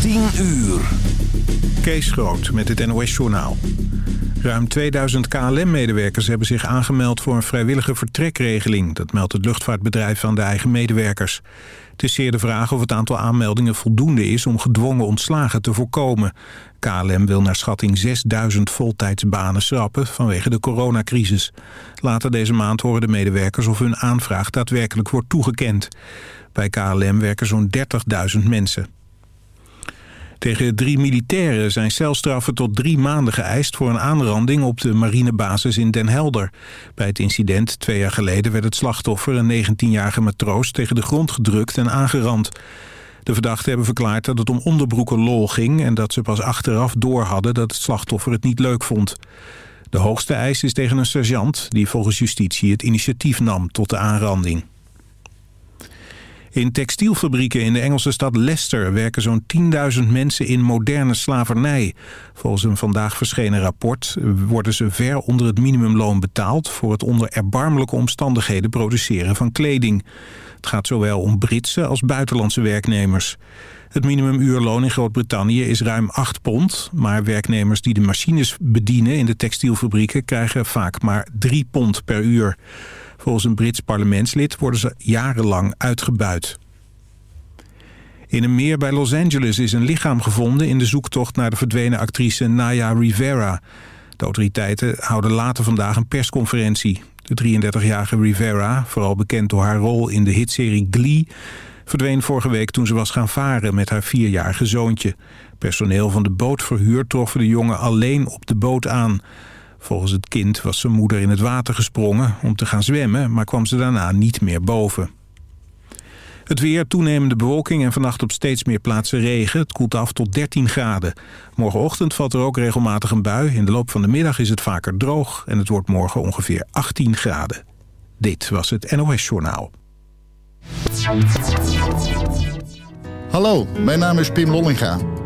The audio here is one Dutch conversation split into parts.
10 uur. Kees Groot met het NOS-journaal. Ruim 2000 KLM-medewerkers hebben zich aangemeld voor een vrijwillige vertrekregeling. Dat meldt het luchtvaartbedrijf aan de eigen medewerkers. Het is zeer de vraag of het aantal aanmeldingen voldoende is om gedwongen ontslagen te voorkomen. KLM wil naar schatting 6000 voltijdsbanen schrappen vanwege de coronacrisis. Later deze maand horen de medewerkers of hun aanvraag daadwerkelijk wordt toegekend. Bij KLM werken zo'n 30.000 mensen. Tegen drie militairen zijn celstraffen tot drie maanden geëist... voor een aanranding op de marinebasis in Den Helder. Bij het incident twee jaar geleden werd het slachtoffer... een 19-jarige matroos tegen de grond gedrukt en aangerand. De verdachten hebben verklaard dat het om onderbroeken lol ging... en dat ze pas achteraf door hadden dat het slachtoffer het niet leuk vond. De hoogste eis is tegen een sergeant... die volgens justitie het initiatief nam tot de aanranding. In textielfabrieken in de Engelse stad Leicester werken zo'n 10.000 mensen in moderne slavernij. Volgens een vandaag verschenen rapport worden ze ver onder het minimumloon betaald... voor het onder erbarmelijke omstandigheden produceren van kleding. Het gaat zowel om Britse als buitenlandse werknemers. Het minimumuurloon in Groot-Brittannië is ruim 8 pond... maar werknemers die de machines bedienen in de textielfabrieken... krijgen vaak maar 3 pond per uur. Volgens een Brits parlementslid worden ze jarenlang uitgebuit. In een meer bij Los Angeles is een lichaam gevonden... in de zoektocht naar de verdwenen actrice Naya Rivera. De autoriteiten houden later vandaag een persconferentie. De 33-jarige Rivera, vooral bekend door haar rol in de hitserie Glee... verdween vorige week toen ze was gaan varen met haar vierjarige zoontje. Personeel van de bootverhuur troffen de jongen alleen op de boot aan... Volgens het kind was zijn moeder in het water gesprongen om te gaan zwemmen... maar kwam ze daarna niet meer boven. Het weer, toenemende bewolking en vannacht op steeds meer plaatsen regen. Het koelt af tot 13 graden. Morgenochtend valt er ook regelmatig een bui. In de loop van de middag is het vaker droog en het wordt morgen ongeveer 18 graden. Dit was het NOS Journaal. Hallo, mijn naam is Pim Lollinga.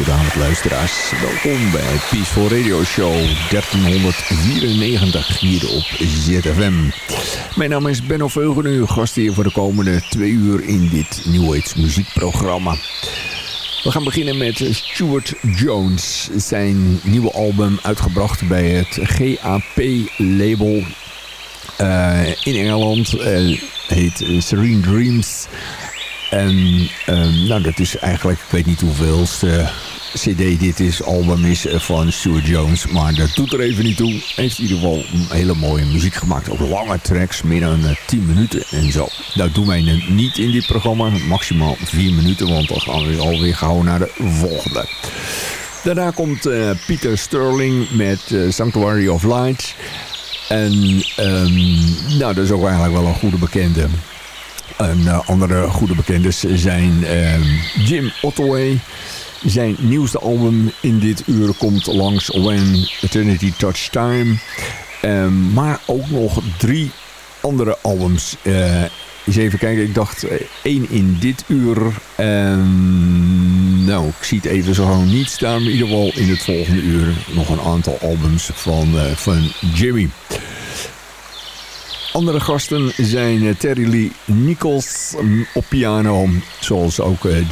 Hele goede avond luisteraars. Welkom bij Peaceful Radio Show 1394 hier op ZFM. Mijn naam is Benno Veugen, uw gast hier voor de komende twee uur in dit New Age muziekprogramma. We gaan beginnen met Stuart Jones. Zijn nieuwe album uitgebracht bij het GAP-label uh, in Engeland. Uh, heet Serene Dreams. En um, nou, dat is eigenlijk, ik weet niet hoeveelste cd dit is, album is van Stuart Jones. Maar dat doet er even niet toe. Hij heeft in ieder geval hele mooie muziek gemaakt. Ook lange tracks, meer dan 10 minuten en zo. Dat doen wij niet in dit programma. Maximaal 4 minuten, want dan gaan we alweer gauw naar de volgende. Daarna komt uh, Peter Sterling met Sanctuary of Light. En um, nou, dat is ook eigenlijk wel een goede bekende. En andere goede bekenders zijn uh, Jim Ottaway. Zijn nieuwste album in dit uur komt langs When Eternity Touch Time. Um, maar ook nog drie andere albums. Uh, eens even kijken, ik dacht één in dit uur. En nou, ik zie het even zo gewoon niet staan. In ieder geval in het volgende uur nog een aantal albums van, van Jimmy. Andere gasten zijn Terry Lee Nichols op piano, zoals ook uh,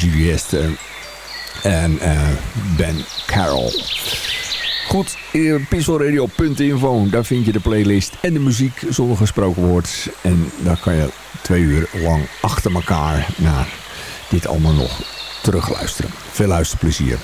en uh, Ben Carroll. Goed, peacefulradio.info, daar vind je de playlist en de muziek zonder gesproken woord. En daar kan je twee uur lang achter elkaar naar dit allemaal nog terugluisteren. Veel luisterplezier.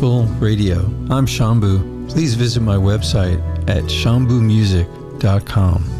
Radio. I'm Shambu. Please visit my website at shambumusic.com.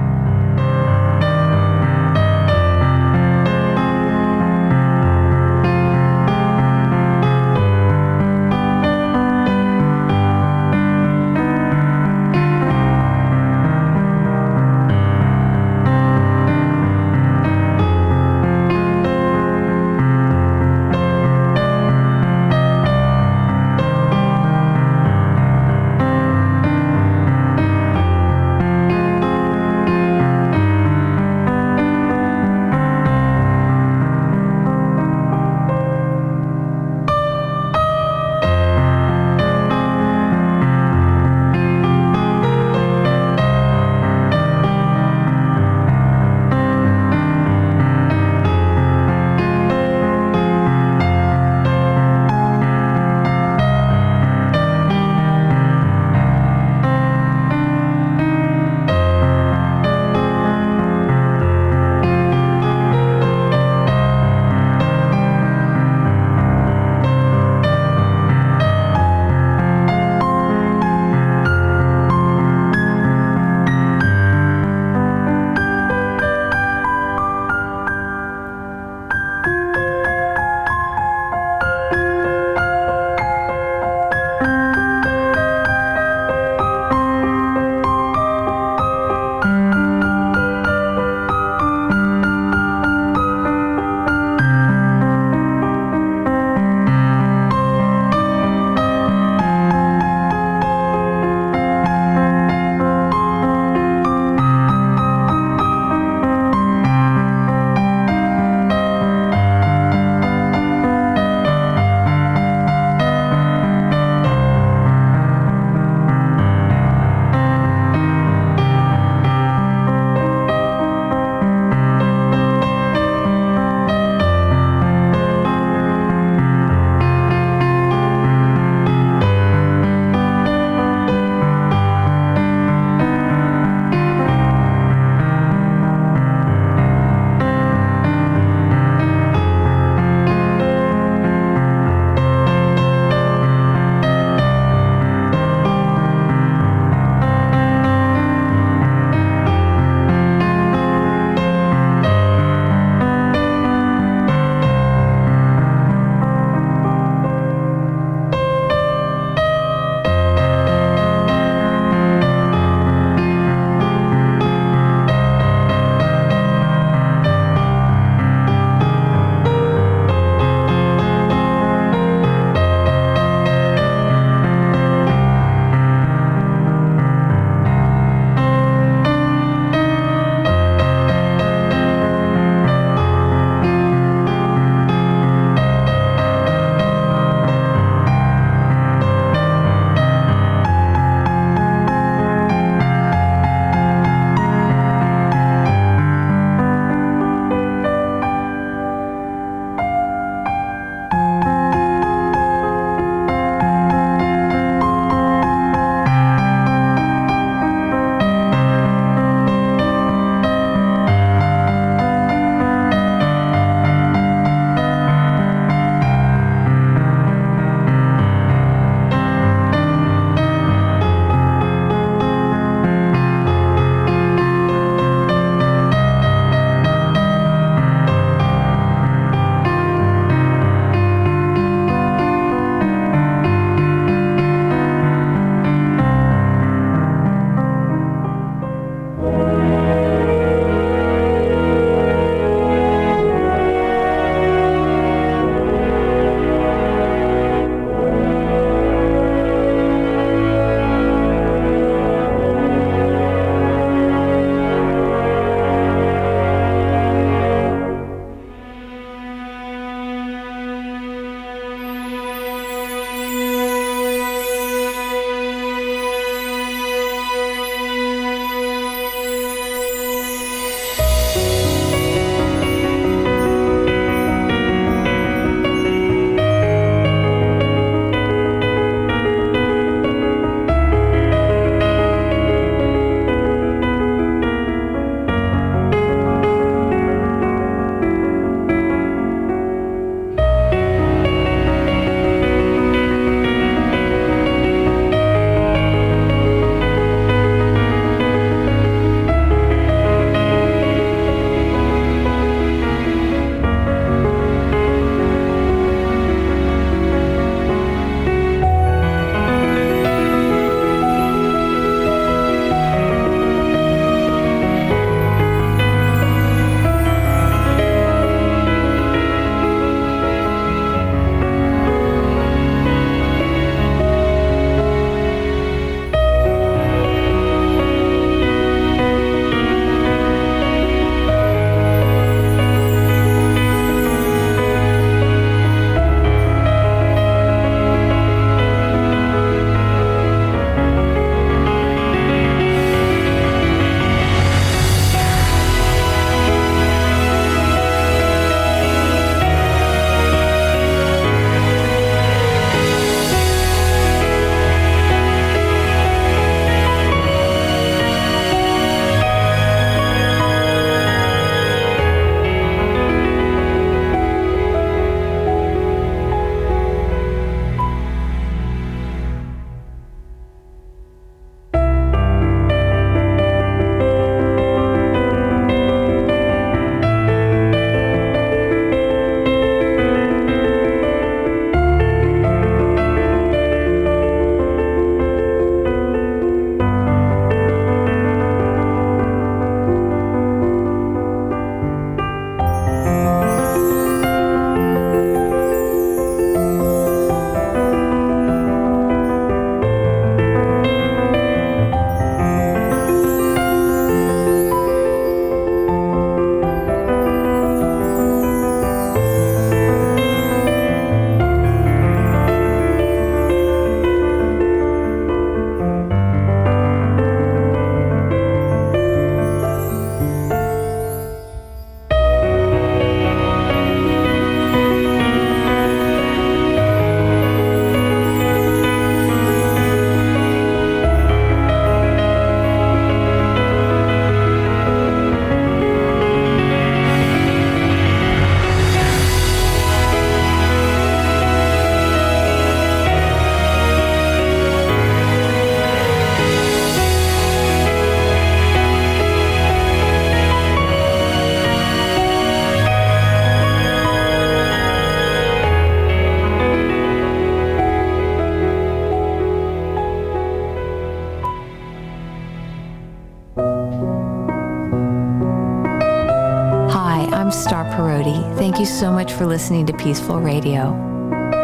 for listening to Peaceful Radio.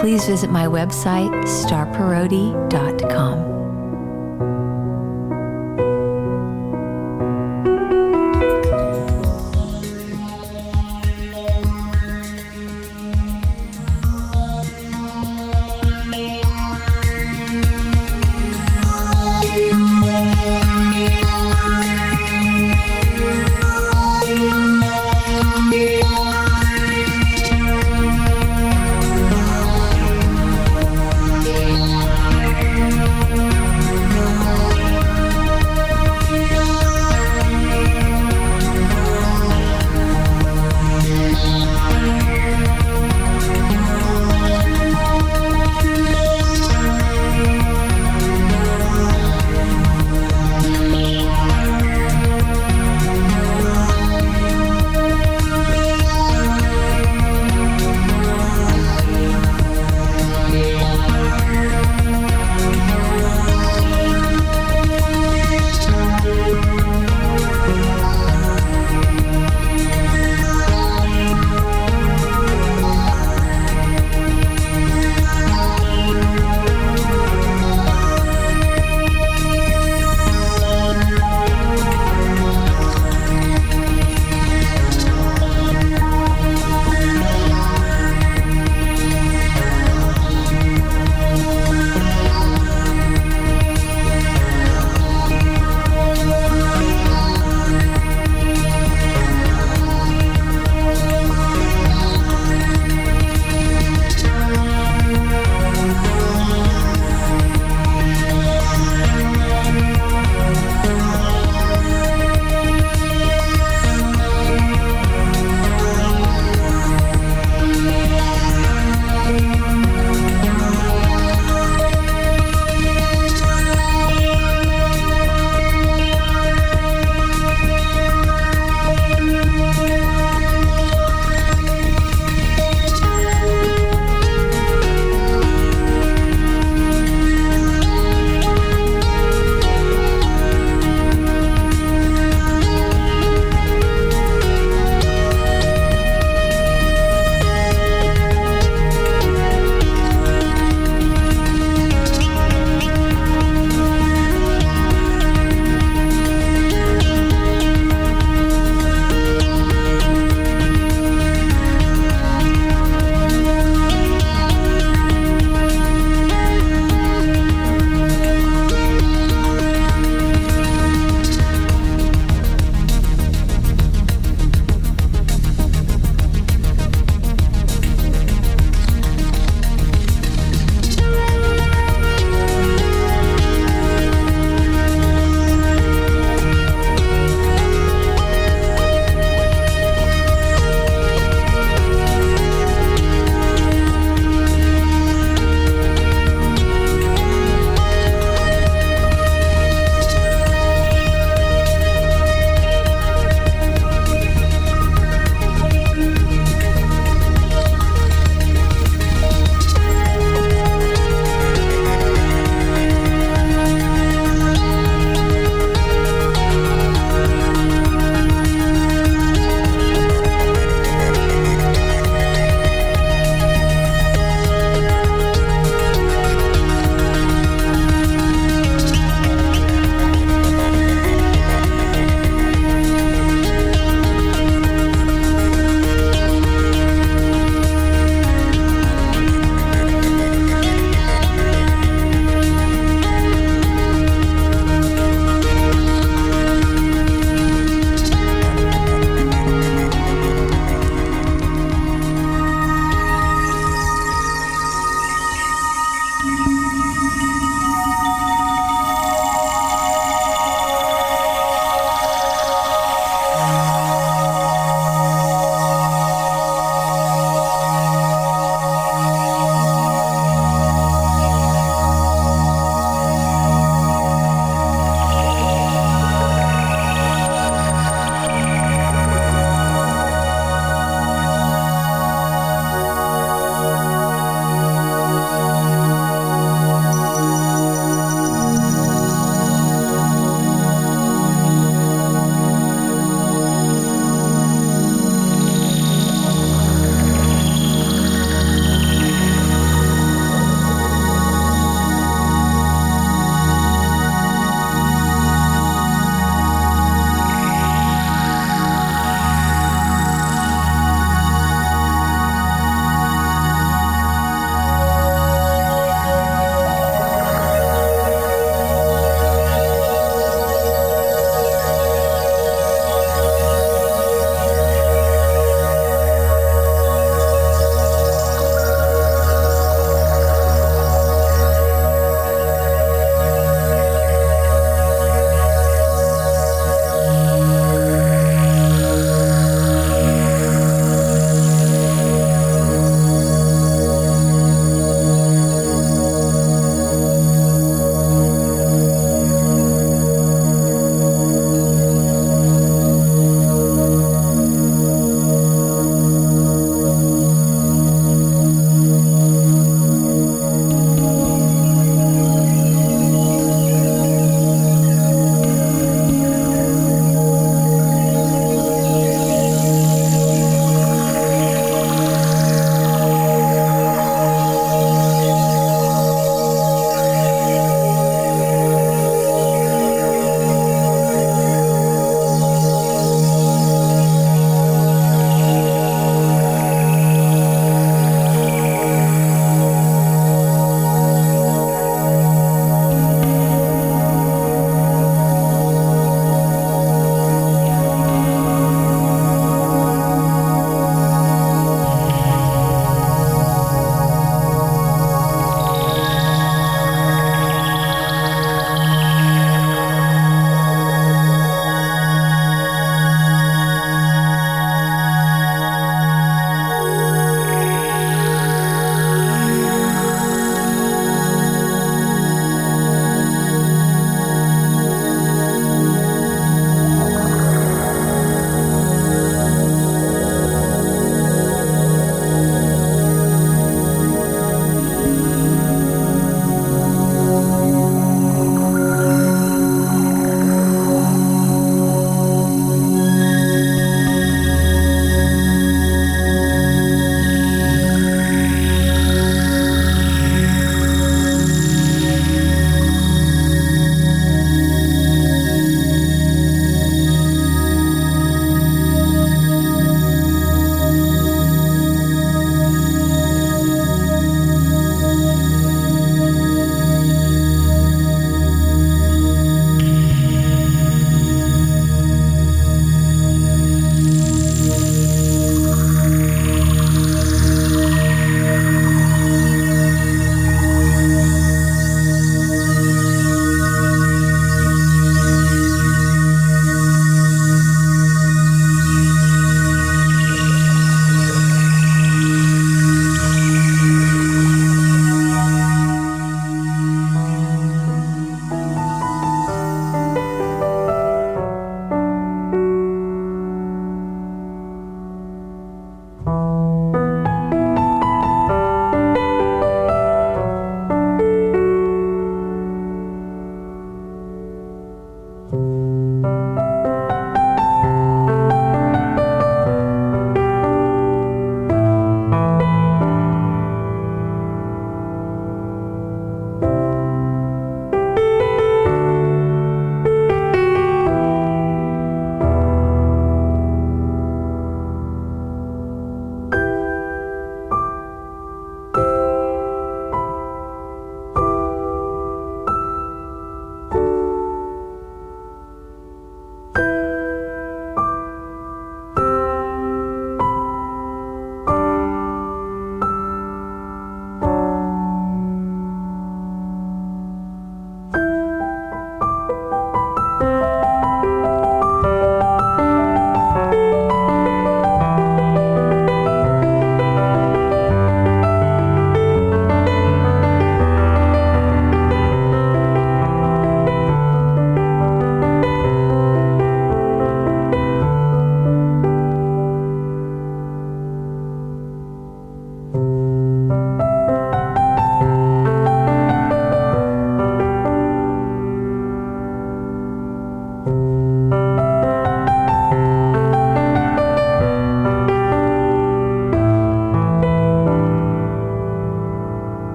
Please visit my website, starparodi.com.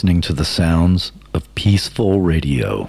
listening to the sounds of Peaceful Radio.